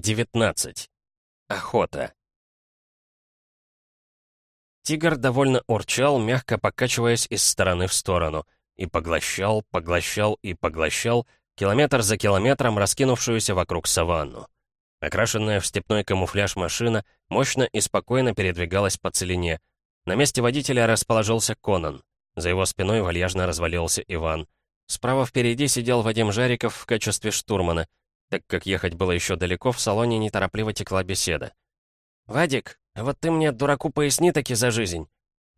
19. Охота. Тигр довольно урчал, мягко покачиваясь из стороны в сторону, и поглощал, поглощал и поглощал километр за километром раскинувшуюся вокруг саванну. Окрашенная в степной камуфляж машина мощно и спокойно передвигалась по целине. На месте водителя расположился Конан. За его спиной вальяжно развалился Иван. Справа впереди сидел Вадим Жариков в качестве штурмана — так как ехать было еще далеко, в салоне неторопливо текла беседа. «Вадик, а вот ты мне, дураку, поясни таки за жизнь».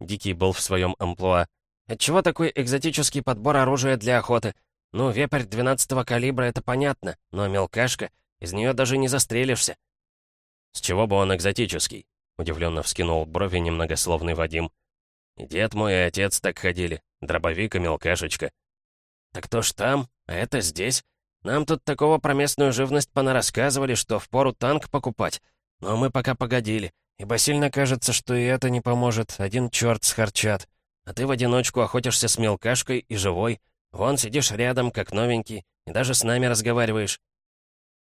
Дикий был в своем амплуа. «Отчего такой экзотический подбор оружия для охоты? Ну, вепрь 12-го калибра — это понятно, но мелкашка, из нее даже не застрелишься». «С чего бы он экзотический?» — удивленно вскинул брови немногословный Вадим. «И дед мой и отец так ходили, дробовик и мелкашечка». «Так то ж там, а это здесь. Нам тут такого про местную живность понарассказывали, что впору танк покупать. Но мы пока погодили, ибо сильно кажется, что и это не поможет, один черт схарчат. А ты в одиночку охотишься с мелкашкой и живой. Вон сидишь рядом, как новенький, и даже с нами разговариваешь».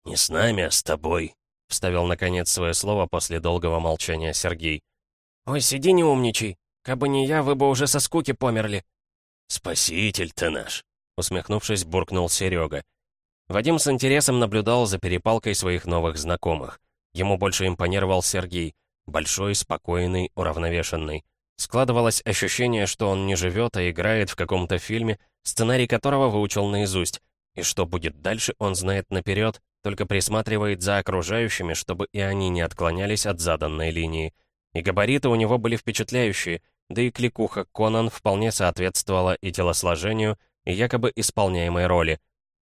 «Не с нами, а с тобой», — вставил наконец свое слово после долгого молчания Сергей. «Ой, сиди не умничай. Кабы не я, вы бы уже со скуки померли». «Спаситель ты наш», — усмехнувшись, буркнул Серега. Вадим с интересом наблюдал за перепалкой своих новых знакомых. Ему больше импонировал Сергей. Большой, спокойный, уравновешенный. Складывалось ощущение, что он не живет, а играет в каком-то фильме, сценарий которого выучил наизусть. И что будет дальше, он знает наперед, только присматривает за окружающими, чтобы и они не отклонялись от заданной линии. И габариты у него были впечатляющие, да и кликуха Конан вполне соответствовала и телосложению, и якобы исполняемой роли.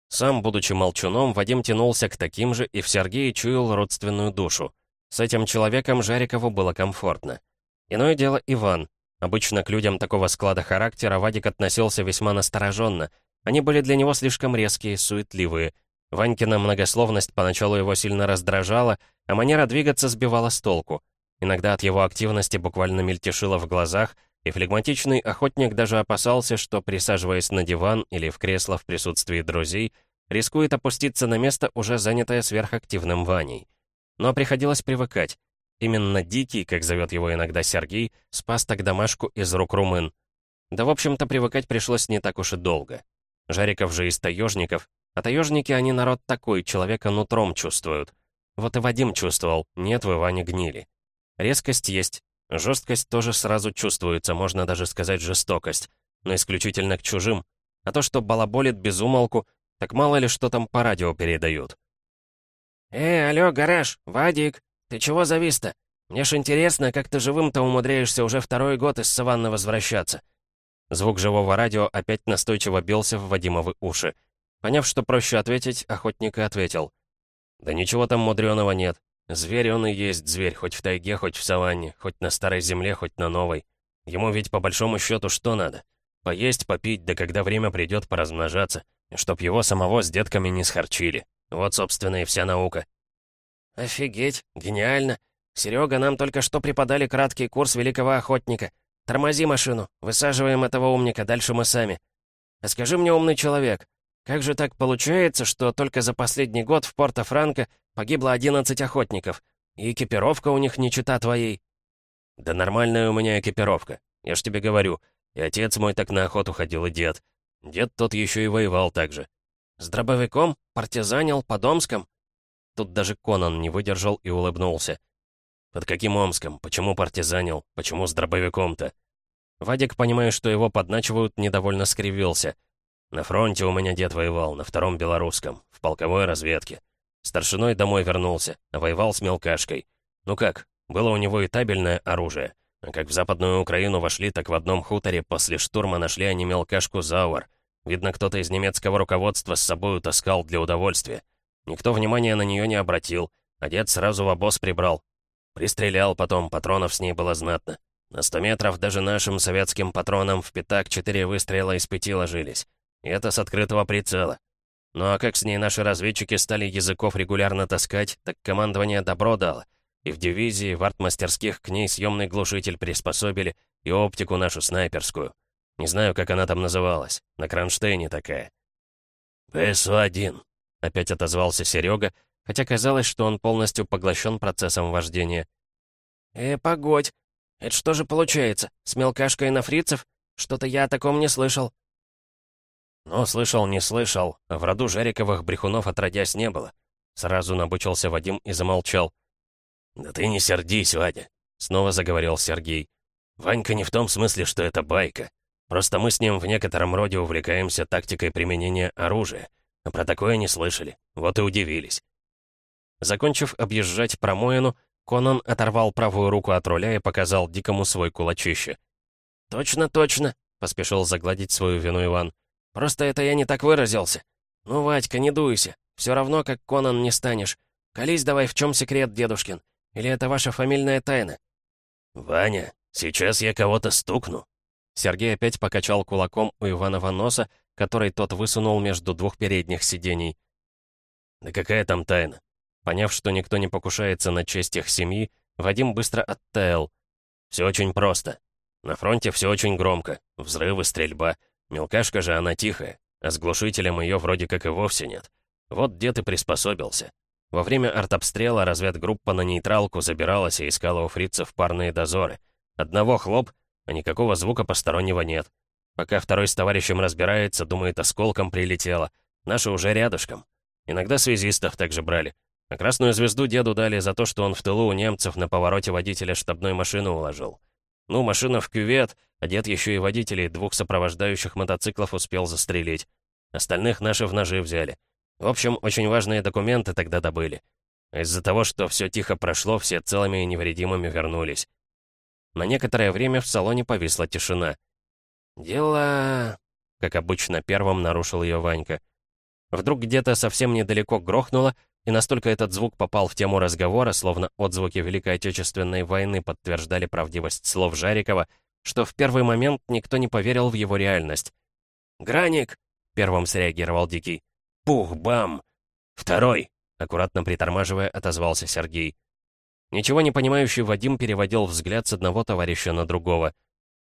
Сам, будучи молчуном, Вадим тянулся к таким же и в Сергее чуял родственную душу. С этим человеком Жарикову было комфортно. Иное дело Иван. Обычно к людям такого склада характера Вадик относился весьма настороженно. Они были для него слишком резкие, суетливые. Ванькина многословность поначалу его сильно раздражала, а манера двигаться сбивала с толку. Иногда от его активности буквально мельтешило в глазах, и флегматичный охотник даже опасался, что, присаживаясь на диван или в кресло в присутствии друзей, рискует опуститься на место, уже занятое сверхактивным Ваней. Но приходилось привыкать. Именно Дикий, как зовет его иногда Сергей, спас тогда Машку из рук румын. Да, в общем-то, привыкать пришлось не так уж и долго. Жариков же из таежников, а таежники они народ такой, человека нутром чувствуют. Вот и Вадим чувствовал, нет в Иване гнили. Резкость есть, Жесткость тоже сразу чувствуется, можно даже сказать жестокость, но исключительно к чужим. А то, что балаболит без умолку, так мало ли что там по радио передают. «Эй, алло, гараж, Вадик, ты чего завис-то? Мне ж интересно, как ты живым-то умудряешься уже второй год из саванны возвращаться». Звук живого радио опять настойчиво бился в Вадимовы уши. Поняв, что проще ответить, охотник и ответил. «Да ничего там мудреного нет. Зверь он и есть зверь, хоть в тайге, хоть в саванне, хоть на старой земле, хоть на новой. Ему ведь по большому счету что надо? Поесть, попить, да когда время придет поразмножаться, чтоб его самого с детками не схарчили. Вот, собственно, и вся наука. Офигеть, гениально. Серега, нам только что преподали краткий курс великого охотника. Тормози машину, высаживаем этого умника, дальше мы сами. А скажи мне, умный человек, как же так получается, что только за последний год в Порто-Франко погибло 11 охотников, и экипировка у них не чита твоей?» «Да нормальная у меня экипировка, я ж тебе говорю. И отец мой так на охоту ходил, и дед. Дед тот еще и воевал так же. С дробовиком? Партизанил? По Домском?» Тут даже Конан не выдержал и улыбнулся. «Под каким Омском? Почему партизанил? Почему с дробовиком-то?» Вадик, понимая, что его подначивают, недовольно скривился. На фронте у меня дед воевал, на втором белорусском, в полковой разведке. Старшиной домой вернулся, воевал с мелкашкой. Ну как, было у него и табельное оружие. А как в Западную Украину вошли, так в одном хуторе после штурма нашли они мелкашку Зауэр. Видно, кто-то из немецкого руководства с собой таскал для удовольствия. Никто внимания на нее не обратил, а дед сразу в обоз прибрал. Пристрелял потом, патронов с ней было знатно. На сто метров даже нашим советским патронам в пятак четыре выстрела из пяти ложились. Это с открытого прицела. Ну а как с ней наши разведчики стали языков регулярно таскать, так командование добро дало. И в дивизии, в артмастерских к ней съемный глушитель приспособили, и оптику нашу снайперскую. Не знаю, как она там называлась. На кронштейне такая. «ПСУ-1», — опять отозвался Серега, хотя казалось, что он полностью поглощен процессом вождения. «Э, погодь! Это что же получается? С мелкашкой на фрицев? Что-то я о таком не слышал». «Ну, слышал, не слышал. В роду Жариковых брехунов отродясь не было». Сразу набычился Вадим и замолчал. «Да ты не сердись, Вадя», — снова заговорил Сергей. «Ванька не в том смысле, что это байка. Просто мы с ним в некотором роде увлекаемся тактикой применения оружия. А про такое не слышали. Вот и удивились». Закончив объезжать промоину, Конан оторвал правую руку от руля и показал Дикому свой кулачище. «Точно, точно», — поспешил загладить свою вину Иван. «Просто это я не так выразился. Ну, Вадька, не дуйся. Все равно, как Конан не станешь. Колись давай, в чем секрет, дедушкин? Или это ваша фамильная тайна?» «Ваня, сейчас я кого-то стукну». Сергей опять покачал кулаком у Иванова носа, который тот высунул между двух передних сидений. «Да какая там тайна? Поняв, что никто не покушается на честь их семьи, Вадим быстро оттаял. «Все очень просто. На фронте все очень громко. Взрывы, стрельба. Мелкашка же она тихая, а с глушителем ее вроде как и вовсе нет. Вот дед и приспособился. Во время артобстрела разведгруппа на нейтралку забиралась и искала у фрицев парные дозоры. Одного хлоп, а никакого звука постороннего нет. Пока второй с товарищем разбирается, думает, осколком прилетело. Наши уже рядышком. Иногда связистов также брали. А красную звезду деду дали за то, что он в тылу у немцев на повороте водителя штабной машины уложил. Ну, машина в кювет, а дед еще и водителей двух сопровождающих мотоциклов успел застрелить. Остальных наши в ножи взяли. В общем, очень важные документы тогда добыли. Из-за того, что все тихо прошло, все целыми и невредимыми вернулись. На некоторое время в салоне повисла тишина. «Дела...» — как обычно первым нарушил ее Ванька. Вдруг где-то совсем недалеко грохнуло, и настолько этот звук попал в тему разговора, словно отзвуки Великой Отечественной войны подтверждали правдивость слов Жарикова, что в первый момент никто не поверил в его реальность. «Граник!» — первым среагировал Дикий. «Пух-бам!» «Второй!» — аккуратно притормаживая, отозвался Сергей. Ничего не понимающий Вадим переводил взгляд с одного товарища на другого.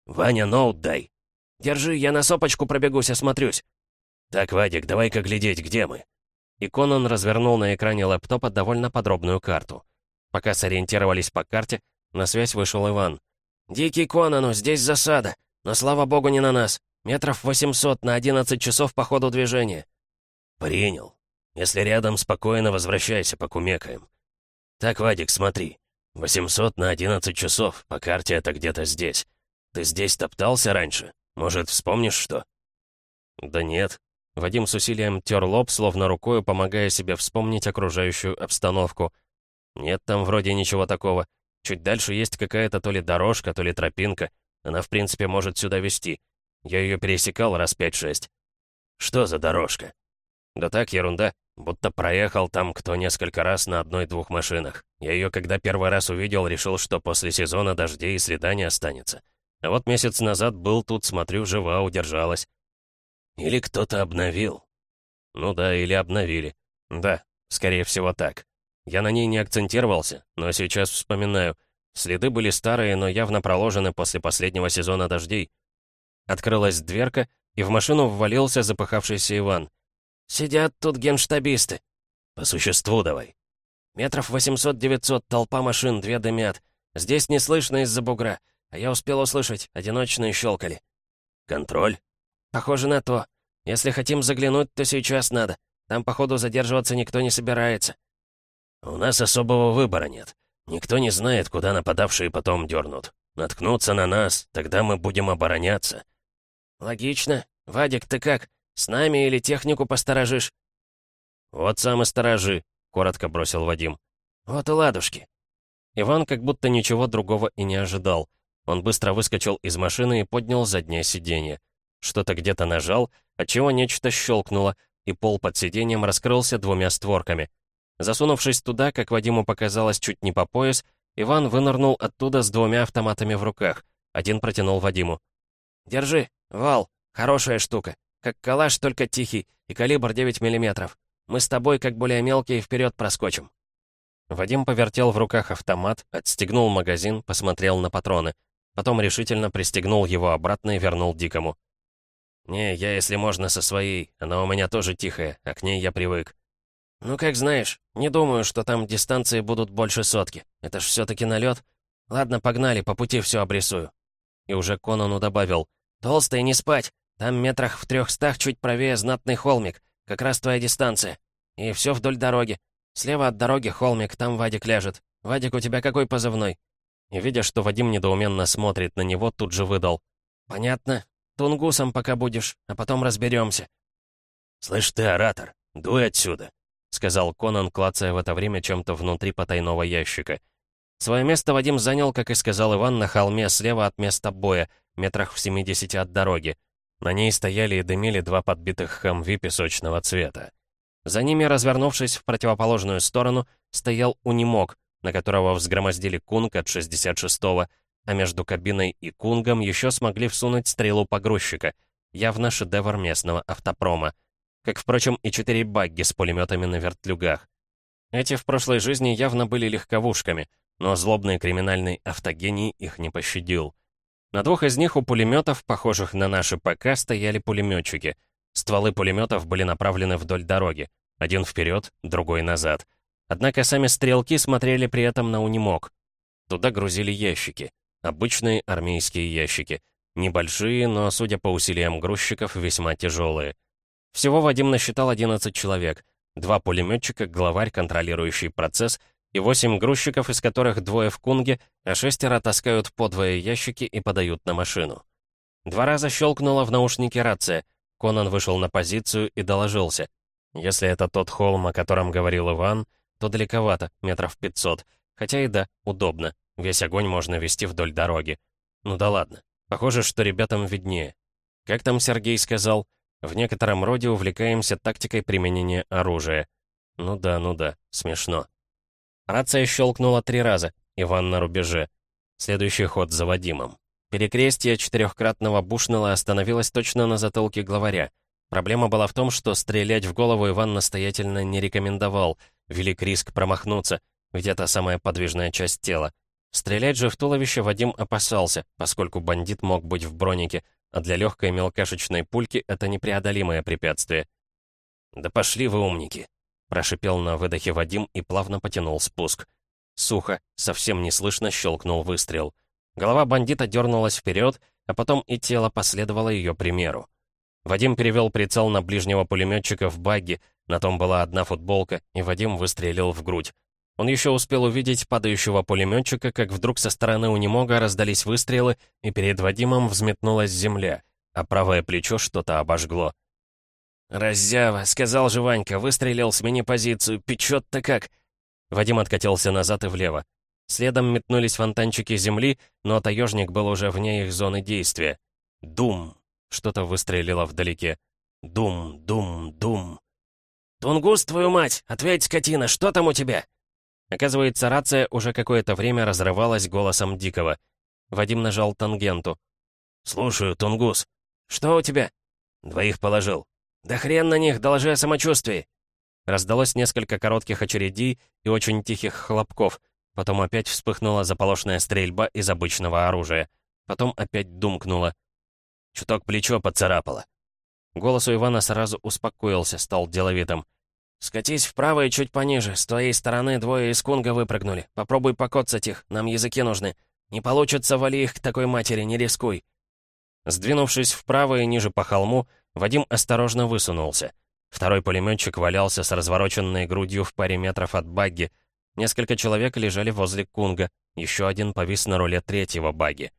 «Ваня, ноут дай!» «Держи, я на сопочку пробегусь, осмотрюсь!» «Так, Вадик, давай-ка глядеть, где мы!» И Конан развернул на экране лэптопа довольно подробную карту. Пока сориентировались по карте, на связь вышел Иван. «Дикий Конану, здесь засада, но слава богу не на нас. Метров 800 на 11 часов по ходу движения». «Принял. Если рядом, спокойно возвращайся, покумекаем». «Так, Вадик, смотри. 800 на 11 часов, по карте это где-то здесь. Ты здесь топтался раньше? Может, вспомнишь что?» «Да нет», Вадим с усилием тер лоб, словно рукой, помогая себе вспомнить окружающую обстановку. Нет там вроде ничего такого. Чуть дальше есть какая-то то ли дорожка, то ли тропинка. Она, в принципе, может сюда вести. Я ее пересекал раз пять-шесть. Что за дорожка? Да так, ерунда. Будто проехал там кто несколько раз на одной-двух машинах. Я ее, когда первый раз увидел, решил, что после сезона дождей и следа не останется. А вот месяц назад был тут, смотрю, жива, удержалась. Или кто-то обновил. Ну да, или обновили. Да, скорее всего так. Я на ней не акцентировался, но сейчас вспоминаю. Следы были старые, но явно проложены после последнего сезона дождей. Открылась дверка, и в машину ввалился запыхавшийся Иван. «Сидят тут генштабисты». «По существу давай». «Метров 800-900, толпа машин, две дымят. Здесь не слышно из-за бугра, а я успел услышать, одиночные щелкали». «Контроль?» «Похоже на то. Если хотим заглянуть, то сейчас надо. Там, походу, задерживаться никто не собирается». «У нас особого выбора нет. Никто не знает, куда нападавшие потом дернут. Наткнутся на нас, тогда мы будем обороняться». «Логично. Вадик, ты как? С нами или технику посторожишь?» «Вот сам и сторожи», — коротко бросил Вадим. «Вот и ладушки». Иван как будто ничего другого и не ожидал. Он быстро выскочил из машины и поднял заднее сиденье. Что-то где-то нажал, отчего нечто щелкнуло, и пол под сиденьем раскрылся двумя створками. Засунувшись туда, как Вадиму показалось чуть не по пояс, Иван вынырнул оттуда с двумя автоматами в руках. Один протянул Вадиму. «Держи, вал, хорошая штука. Как калаш, только тихий, и калибр 9 миллиметров. Мы с тобой, как более мелкие, вперед проскочим». Вадим повертел в руках автомат, отстегнул магазин, посмотрел на патроны. Потом решительно пристегнул его обратно и вернул Дикому. «Не, я, если можно, со своей. Она у меня тоже тихая, а к ней я привык». «Ну, как знаешь, не думаю, что там дистанции будут больше сотки. Это ж все-таки налет. Ладно, погнали, по пути все обрисую». И уже Конану добавил. «Толстый, не спать. Там метрах в трехстах чуть правее знатный холмик. Как раз твоя дистанция. И все вдоль дороги. Слева от дороги холмик, там Вадик ляжет. Вадик, у тебя какой позывной?» И видя, что Вадим недоуменно смотрит на него, тут же выдал. «Понятно. Тунгусом пока будешь, а потом разберемся. «Слышь ты, оратор, дуй отсюда», — сказал Конан, клацая в это время чем-то внутри потайного ящика. Свое место Вадим занял, как и сказал Иван, на холме слева от места боя, метрах в 70 от дороги. На ней стояли и дымили два подбитых хамви песочного цвета. За ними, развернувшись в противоположную сторону, стоял унимок, на которого взгромоздили кунг от 66-го, а между кабиной и кунгом еще смогли всунуть стрелу погрузчика, явно шедевр местного автопрома. Как, впрочем, и четыре багги с пулеметами на вертлюгах. Эти в прошлой жизни явно были легковушками, но злобный криминальный автогений их не пощадил. На двух из них у пулеметов, похожих на наши ПК, стояли пулеметчики. Стволы пулеметов были направлены вдоль дороги. Один вперед, другой назад. Однако сами стрелки смотрели при этом на унимок. Туда грузили ящики. Обычные армейские ящики. Небольшие, но, судя по усилиям грузчиков, весьма тяжелые. Всего Вадим насчитал 11 человек. Два пулеметчика, главарь, контролирующий процесс, и восемь грузчиков, из которых двое в кунге, а шестеро таскают подвое ящики и подают на машину. Два раза щелкнула в наушнике рация. Конан вышел на позицию и доложился. Если это тот холм, о котором говорил Иван, то далековато, метров 500. Хотя и да, удобно. Весь огонь можно вести вдоль дороги. Ну да ладно. Похоже, что ребятам виднее. Как там Сергей сказал? В некотором роде увлекаемся тактикой применения оружия. Ну да, ну да, смешно. Рация щелкнула три раза. Иван на рубеже. Следующий ход за Вадимом. Перекрестие четырехкратного бушнела остановилось точно на затылке главаря. Проблема была в том, что стрелять в голову Иван настоятельно не рекомендовал. Велик риск промахнуться, ведь это самая подвижная часть тела. Стрелять же в туловище Вадим опасался, поскольку бандит мог быть в бронике, а для легкой мелкашечной пульки это непреодолимое препятствие. «Да пошли вы, умники!» — прошипел на выдохе Вадим и плавно потянул спуск. Сухо, совсем неслышно щелкнул выстрел. Голова бандита дернулась вперед, а потом и тело последовало ее примеру. Вадим перевел прицел на ближнего пулеметчика в багги, на том была одна футболка, и Вадим выстрелил в грудь. Он еще успел увидеть падающего пулеметчика, как вдруг со стороны у немога раздались выстрелы, и перед Вадимом взметнулась земля, а правое плечо что-то обожгло. «Раззява!» — сказал же Ванька, выстрелил, смени позицию, печет-то как!» Вадим откатился назад и влево. Следом метнулись фонтанчики земли, но таежник был уже вне их зоны действия. «Дум!» — что-то выстрелило вдалеке. «Дум, дум, дум!» «Тунгус, твою мать! Ответь, скотина, что там у тебя?» Оказывается, рация уже какое-то время разрывалась голосом Дикого. Вадим нажал тангенту. «Слушаю, Тунгус. Что у тебя?» «Двоих положил». «Да хрен на них, доложи о самочувствии!» Раздалось несколько коротких очередей и очень тихих хлопков. Потом опять вспыхнула заполошная стрельба из обычного оружия. Потом опять думкнула. Чуток плечо поцарапало. Голос у Ивана сразу успокоился, стал деловитым. «Скатись вправо и чуть пониже. С твоей стороны двое из кунга выпрыгнули. Попробуй покоцать их, нам языки нужны. Не получится, вали их к такой матери, не рискуй». Сдвинувшись вправо и ниже по холму, Вадим осторожно высунулся. Второй пулеметчик валялся с развороченной грудью в паре метров от багги. Несколько человек лежали возле кунга, еще один повис на руле третьего багги.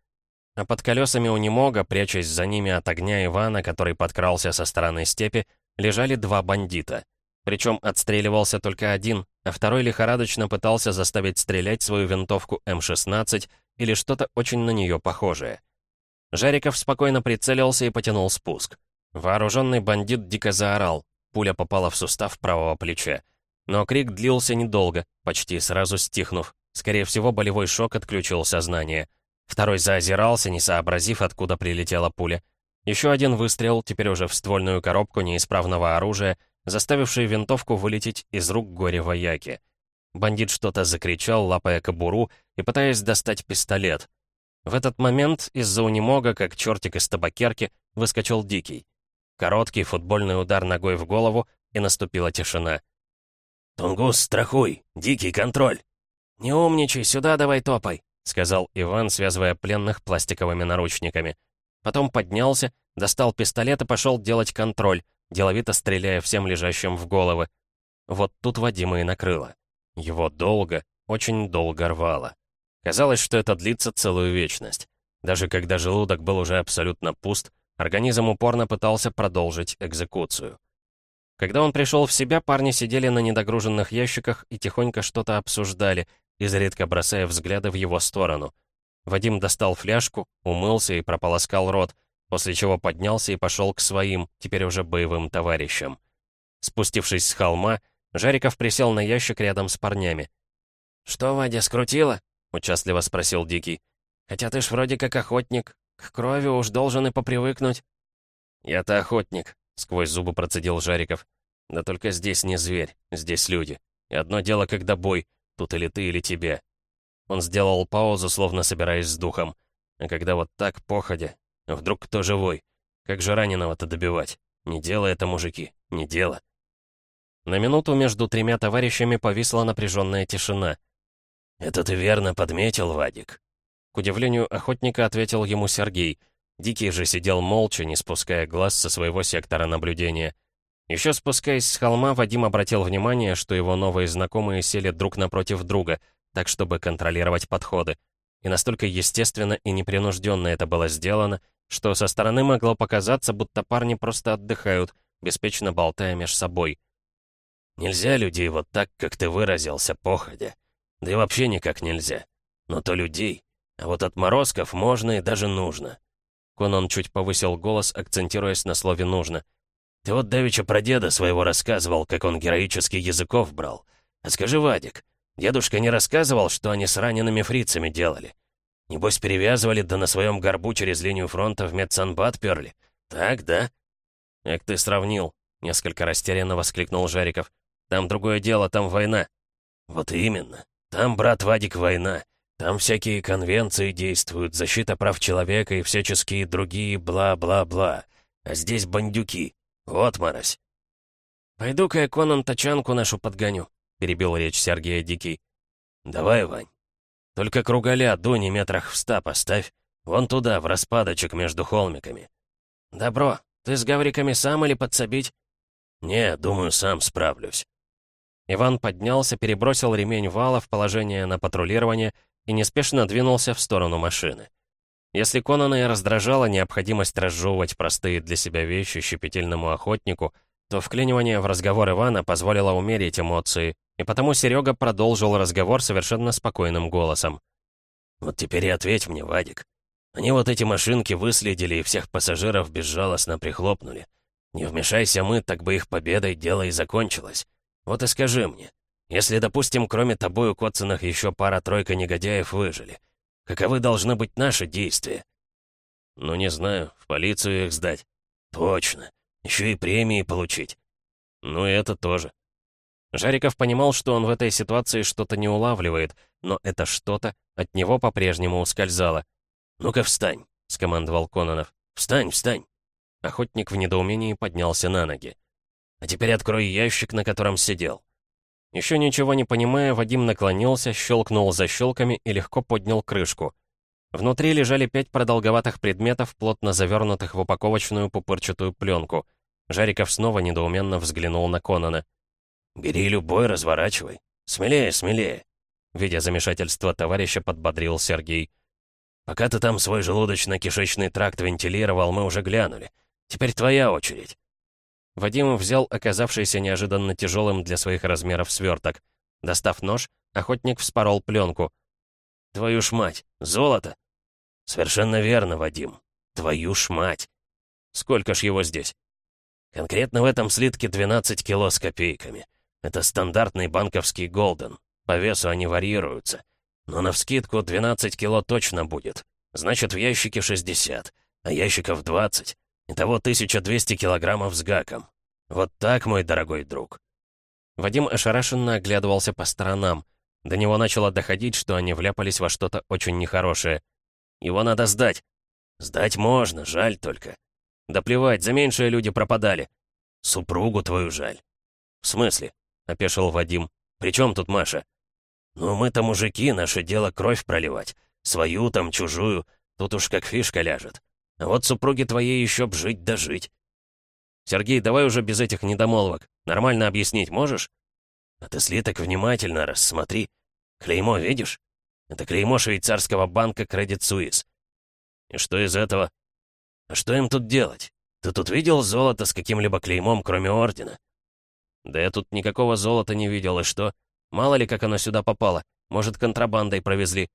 А под колесами у немога, прячась за ними от огня Ивана, который подкрался со стороны степи, лежали два бандита. Причем отстреливался только один, а второй лихорадочно пытался заставить стрелять свою винтовку М-16 или что-то очень на нее похожее. Жариков спокойно прицелился и потянул спуск. Вооруженный бандит дико заорал. Пуля попала в сустав правого плеча. Но крик длился недолго, почти сразу стихнув. Скорее всего, болевой шок отключил сознание. Второй заозирался, не сообразив, откуда прилетела пуля. Еще один выстрел, теперь уже в ствольную коробку неисправного оружия — заставивший винтовку вылететь из рук горе-вояки. Бандит что-то закричал, лапая кобуру и пытаясь достать пистолет. В этот момент из-за унемога, как чертик из табакерки, выскочил Дикий. Короткий футбольный удар ногой в голову, и наступила тишина. «Тунгус, страхуй! Дикий контроль!» «Не умничай, сюда давай топай!» — сказал Иван, связывая пленных пластиковыми наручниками. Потом поднялся, достал пистолет и пошел делать контроль, деловито стреляя всем лежащим в головы. Вот тут Вадима и накрыло. Его долго, очень долго рвало. Казалось, что это длится целую вечность. Даже когда желудок был уже абсолютно пуст, организм упорно пытался продолжить экзекуцию. Когда он пришел в себя, парни сидели на недогруженных ящиках и тихонько что-то обсуждали, изредка бросая взгляды в его сторону. Вадим достал фляжку, умылся и прополоскал рот, после чего поднялся и пошел к своим, теперь уже боевым товарищам. Спустившись с холма, Жариков присел на ящик рядом с парнями. «Что, Вадя, скрутило?» — участливо спросил Дикий. «Хотя ты ж вроде как охотник. К крови уж должен и попривыкнуть». «Я-то охотник», — сквозь зубы процедил Жариков. «Да только здесь не зверь, здесь люди. И одно дело, когда бой, тут или ты, или тебе». Он сделал паузу, словно собираясь с духом. А когда вот так, походя, вдруг кто живой? Как же раненого-то добивать? Не дело это, мужики, не дело. На минуту между тремя товарищами повисла напряженная тишина. «Это ты верно подметил, Вадик?» К удивлению охотника ответил ему Сергей. Дикий же сидел молча, не спуская глаз со своего сектора наблюдения. Еще спускаясь с холма, Вадим обратил внимание, что его новые знакомые сели друг напротив друга, так чтобы контролировать подходы. И настолько естественно и непринужденно это было сделано, что со стороны могло показаться, будто парни просто отдыхают, беспечно болтая меж собой. Нельзя людей вот так, как ты выразился, походя. Да и вообще никак нельзя. Но то людей. А вот отморозков можно и даже нужно. Конан чуть повысил голос, акцентируясь на слове «нужно». Ты вот давеча про деда своего рассказывал, как он героически языков брал. А скажи, Вадик, дедушка не рассказывал, что они с ранеными фрицами делали? Небось, перевязывали, да на своем горбу через линию фронта в медсанбат перли? Так, да? Как ты сравнил, несколько растерянно воскликнул Жариков. Там другое дело, там война». «Вот именно. Там, брат Вадик, война. Там всякие конвенции действуют, защита прав человека и всяческие другие бла-бла-бла. А здесь бандюки. Вот, Марась». «Пойду-ка я Конан тачанку нашу подгоню», — перебил речь Сергея Дикий. «Давай, Вань. Только кругаля дуни метрах в ста поставь. Вон туда, в распадочек между холмиками». «Добро. Ты с гавриками сам или подсобить?» «Не, думаю, сам справлюсь». Иван поднялся, перебросил ремень вала в положение на патрулирование и неспешно двинулся в сторону машины. Если Конана и раздражала необходимость разжевывать простые для себя вещи щепетильному охотнику, то вклинивание в разговор Ивана позволило умерить эмоции, и потому Серега продолжил разговор совершенно спокойным голосом. «Вот теперь и ответь мне, Вадик. Они вот эти машинки выследили и всех пассажиров безжалостно прихлопнули. Не вмешайся мы, так бы их победой дело и закончилось. Вот и скажи мне, если, допустим, кроме тобой у Котцинах еще пара-тройка негодяев выжили, каковы должны быть наши действия? Ну, не знаю, в полицию их сдать. Точно. Еще и премии получить. Ну и это тоже. Жариков понимал, что он в этой ситуации что-то не улавливает, но это что-то от него по-прежнему ускользало. «Ну-ка встань», — скомандовал Кононов. «Встань, встань». Охотник в недоумении поднялся на ноги. А теперь открой ящик, на котором сидел». Еще ничего не понимая, Вадим наклонился, щелкнул защелками и легко поднял крышку. Внутри лежали пять продолговатых предметов, плотно завернутых в упаковочную пупырчатую пленку. Жариков снова недоуменно взглянул на Конана. «Бери любой, разворачивай. Смелее, смелее!» Видя замешательство товарища, подбодрил Сергей. «Пока ты там свой желудочно-кишечный тракт вентилировал, мы уже глянули. Теперь твоя очередь. Вадим взял оказавшийся неожиданно тяжелым для своих размеров сверток. Достав нож, охотник вспорол пленку. «Твою ж мать! Золото!» «Совершенно верно, Вадим. Твою ж мать!» «Сколько ж его здесь?» «Конкретно в этом слитке 12 кило с копейками. Это стандартный банковский голден. По весу они варьируются. Но навскидку 12 кило точно будет. Значит, в ящике 60, а ящиков 20. Итого 1200 килограммов с гаком. Вот так, мой дорогой друг». Вадим ошарашенно оглядывался по сторонам. До него начало доходить, что они вляпались во что-то очень нехорошее. «Его надо сдать». «Сдать можно, жаль только». «Да плевать, за меньшие люди пропадали». «Супругу твою жаль». «В смысле? опешил Вадим. «При чем тут Маша?» «Ну, мы-то мужики, наше дело кровь проливать. Свою там, чужую. Тут уж как фишка ляжет. А вот супруги твоей еще б жить да жить». «Сергей, давай уже без этих недомолвок. Нормально объяснить можешь?» «А ты слиток внимательно рассмотри. Клеймо видишь? Это клеймо швейцарского банка Credit Suisse. И что из этого? А что им тут делать? Ты тут видел золото с каким-либо клеймом, кроме ордена?» «Да я тут никакого золота не видел, и что? Мало ли, как оно сюда попало. Может, контрабандой провезли».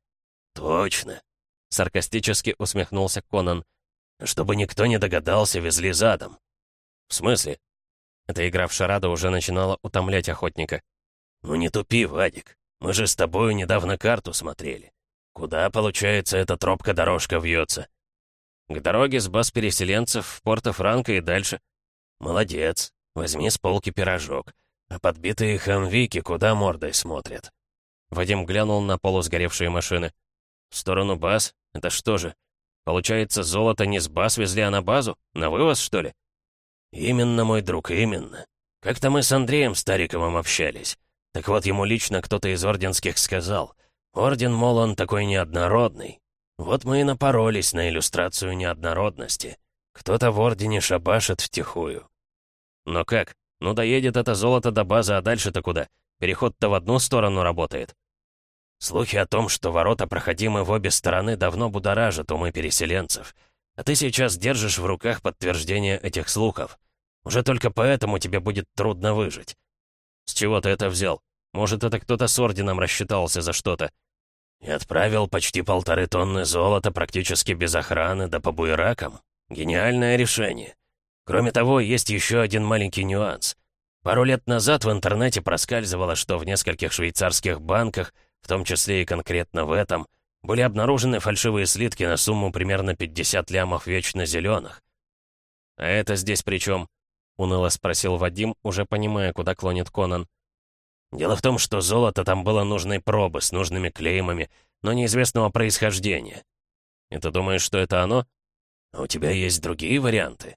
«Точно!» — саркастически усмехнулся Конан. «Чтобы никто не догадался, везли задом». «В смысле?» Эта игра в шарада уже начинала утомлять охотника. «Ну не тупи, Вадик. Мы же с тобой недавно карту смотрели. Куда, получается, эта тропка-дорожка вьется?» «К дороге с баз переселенцев в Порто-Франко и дальше». «Молодец. Возьми с полки пирожок. А подбитые хамвики куда мордой смотрят?» Вадим глянул на полусгоревшие машины. «В сторону баз? Это что же? Получается, золото не с баз везли, а на базу? На вывоз, что ли?» «Именно, мой друг, именно. Как-то мы с Андреем Стариковым общались. Так вот, ему лично кто-то из орденских сказал. Орден, мол, он такой неоднородный. Вот мы и напоролись на иллюстрацию неоднородности. Кто-то в ордене шабашит втихую. Но как? Ну доедет это золото до базы, а дальше-то куда? Переход-то в одну сторону работает. Слухи о том, что ворота проходимы в обе стороны, давно будоражат умы переселенцев. А ты сейчас держишь в руках подтверждение этих слухов. Уже только поэтому тебе будет трудно выжить. С чего ты это взял? Может, это кто-то с орденом рассчитался за что-то? И отправил почти полторы тонны золота практически без охраны, да по буеракам. Гениальное решение. Кроме того, есть еще один маленький нюанс. Пару лет назад в интернете проскальзывало, что в нескольких швейцарских банках, в том числе и конкретно в этом, были обнаружены фальшивые слитки на сумму примерно 50 лямов вечно зеленых. «А это здесь при чем?» — уныло спросил Вадим, уже понимая, куда клонит Конан. «Дело в том, что золото там было нужной пробы, с нужными клеймами, но неизвестного происхождения». «И ты думаешь, что это оно?» «А у тебя есть другие варианты?»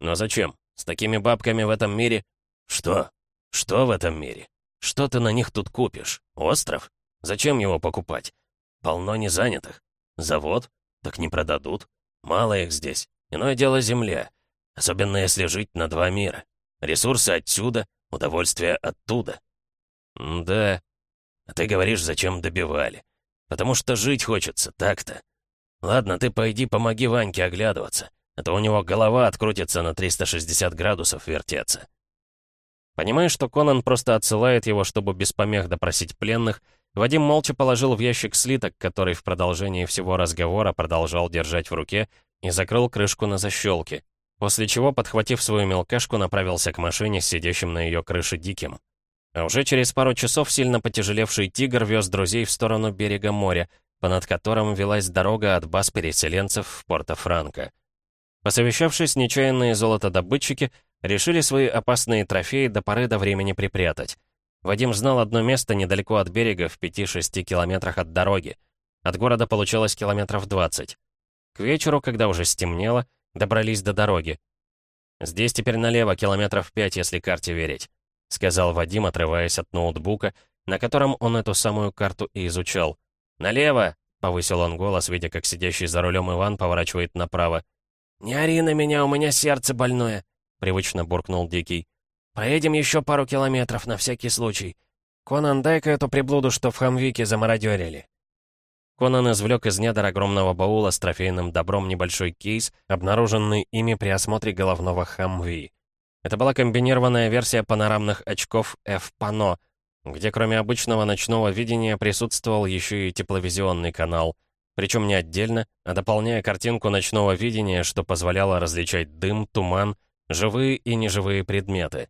«Но зачем? С такими бабками в этом мире...» «Что? Что в этом мире? Что ты на них тут купишь? Остров? Зачем его покупать? Полно незанятых. Завод? Так не продадут. Мало их здесь. Иное дело земля. Особенно если жить на два мира. Ресурсы отсюда, удовольствие оттуда». «Да». «А ты говоришь, зачем добивали? Потому что жить хочется, так-то. Ладно, ты пойди помоги Ваньке оглядываться. Это у него голова открутится на 360 градусов вертеться. Понимая, что Конан просто отсылает его, чтобы без помех допросить пленных, Вадим молча положил в ящик слиток, который в продолжении всего разговора продолжал держать в руке, и закрыл крышку на защелке, после чего, подхватив свою мелкашку, направился к машине сидящим на ее крыше Диким. А уже через пару часов сильно потяжелевший «Тигр» вез друзей в сторону берега моря, понад которым велась дорога от баз переселенцев в Порто-Франко. Посовещавшись, нечаянные золотодобытчики решили свои опасные трофеи до поры до времени припрятать. Вадим знал одно место недалеко от берега, в 5-6 километрах от дороги. От города получалось километров 20. К вечеру, когда уже стемнело, добрались до дороги. «Здесь теперь налево километров 5, если карте верить», — сказал Вадим, отрываясь от ноутбука, на котором он эту самую карту и изучал. «Налево!» — повысил он голос, видя, как сидящий за рулем Иван поворачивает направо. «Не ори на меня, у меня сердце больное», — привычно буркнул Дикий. «Проедем еще пару километров, на всякий случай. Конан, дай-ка эту приблуду, что в Хамвике замародерили». Конан извлек из недр огромного баула с трофейным добром небольшой кейс, обнаруженный ими при осмотре головного Хамви. Это была комбинированная версия панорамных очков F-Pano, где кроме обычного ночного видения присутствовал еще и тепловизионный канал — причем не отдельно, а дополняя картинку ночного видения, что позволяло различать дым, туман, живые и неживые предметы.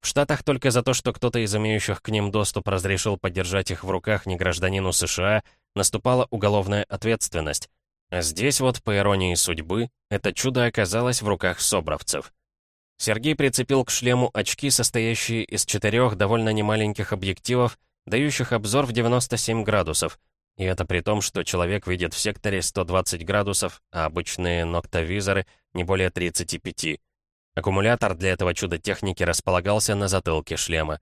В Штатах только за то, что кто-то из имеющих к ним доступ разрешил подержать их в руках не гражданину США, наступала уголовная ответственность. А здесь вот, по иронии судьбы, это чудо оказалось в руках собравцев. Сергей прицепил к шлему очки, состоящие из четырех довольно немаленьких объективов, дающих обзор в 97 градусов, и это при том, что человек видит в секторе 120 градусов, а обычные ноктовизоры не более 35. Аккумулятор для этого чуда техники располагался на затылке шлема.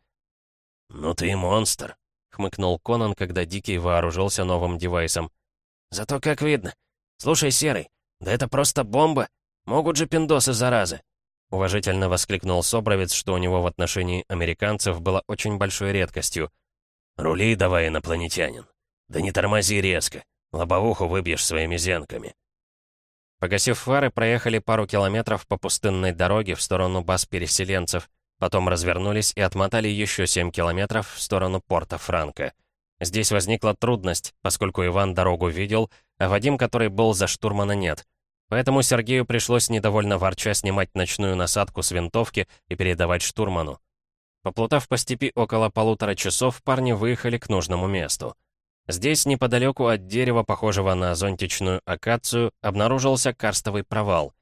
«Ну ты и монстр», — хмыкнул Конан, когда Дикий вооружился новым девайсом. «Зато как видно. Слушай, Серый, да это просто бомба. Могут же пиндосы, заразы!» Уважительно воскликнул Собровец, что у него в отношении американцев было очень большой редкостью. «Рули давай, инопланетянин. Да не тормози резко. Лобовуху выбьешь своими зенками». Погасив фары, проехали пару километров по пустынной дороге в сторону баз переселенцев, потом развернулись и отмотали еще 7 километров в сторону порта Франко. Здесь возникла трудность, поскольку Иван дорогу видел, а Вадим, который был за штурмана, нет. Поэтому Сергею пришлось недовольно ворча снимать ночную насадку с винтовки и передавать штурману. Поплутав по степи около полутора часов, парни выехали к нужному месту. Здесь, неподалеку от дерева, похожего на зонтичную акацию, обнаружился карстовый провал.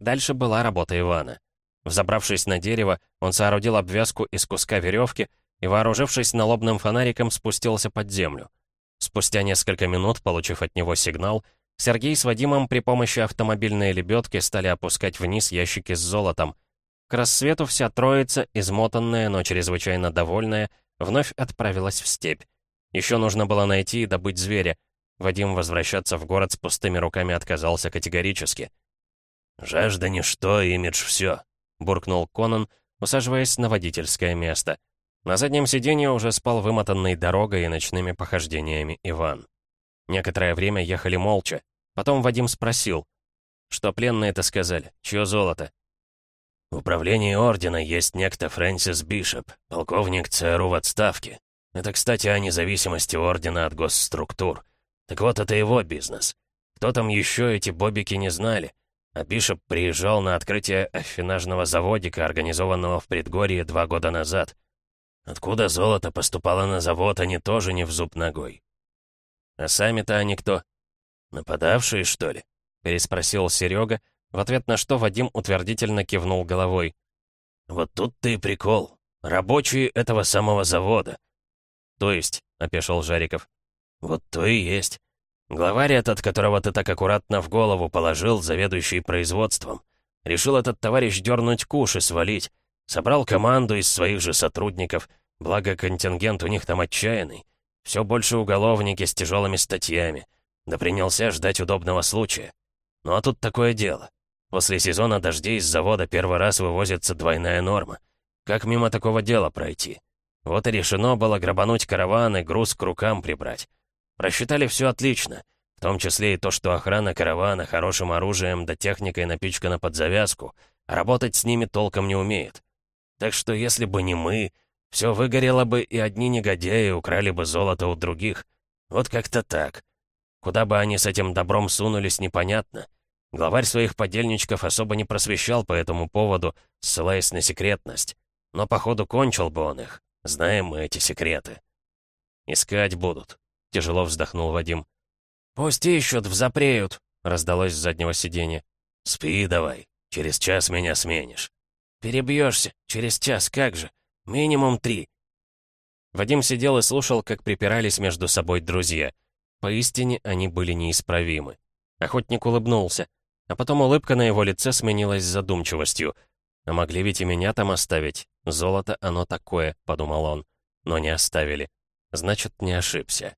Дальше была работа Ивана. Взобравшись на дерево, он соорудил обвязку из куска веревки и, вооружившись налобным фонариком, спустился под землю. Спустя несколько минут, получив от него сигнал, Сергей с Вадимом при помощи автомобильной лебедки стали опускать вниз ящики с золотом. К рассвету вся троица, измотанная, но чрезвычайно довольная, вновь отправилась в степь. Еще нужно было найти и добыть зверя. Вадим возвращаться в город с пустыми руками отказался категорически. «Жажда ничто, имидж все», — буркнул Конан, усаживаясь на водительское место. На заднем сиденье уже спал вымотанный дорогой и ночными похождениями Иван. Некоторое время ехали молча. Потом Вадим спросил, что пленные-то сказали, чье золото? В управлении ордена есть некто Фрэнсис Бишоп, полковник ЦРУ в отставке. Это, кстати, о независимости ордена от госструктур. Так вот, это его бизнес. Кто там еще, эти бобики не знали. А Бишоп приезжал на открытие афинажного заводика, организованного в предгорье два года назад. Откуда золото поступало на завод, они тоже не в зуб ногой. А сами-то они кто? Нападавшие, что ли? Переспросил Серега, в ответ на что Вадим утвердительно кивнул головой. Вот тут ты и прикол. Рабочие этого самого завода. «То есть?» — опешил Жариков. «Вот то и есть. Главарь этот, которого ты так аккуратно в голову положил, заведующий производством. Решил этот товарищ дернуть куш и свалить. Собрал команду из своих же сотрудников, благо контингент у них там отчаянный. Все больше уголовники с тяжелыми статьями. Да принялся ждать удобного случая. Ну а тут такое дело. После сезона дождей из завода первый раз вывозится двойная норма. Как мимо такого дела пройти? Вот и решено было грабануть караван и груз к рукам прибрать. Просчитали все отлично, в том числе и то, что охрана каравана хорошим оружием да техникой напичкана под завязку, а работать с ними толком не умеет. Так что если бы не мы, все выгорело бы, и одни негодяи украли бы золото у других. Вот как-то так. Куда бы они с этим добром сунулись, непонятно. Главарь своих подельничков особо не просвещал по этому поводу, ссылаясь на секретность. Но, походу, кончил бы он их. Знаем мы эти секреты. Искать будут. Тяжело вздохнул Вадим. «Пусть ищут, взапреют», — раздалось с заднего сиденья. «Спи давай, через час меня сменишь». «Перебьешься, через час, как же? Минимум три». Вадим сидел и слушал, как припирались между собой друзья. Поистине они были неисправимы. Охотник улыбнулся, а потом улыбка на его лице сменилась задумчивостью. А могли ведь и меня там оставить. Золото оно такое, подумал он. Но не оставили. Значит, не ошибся.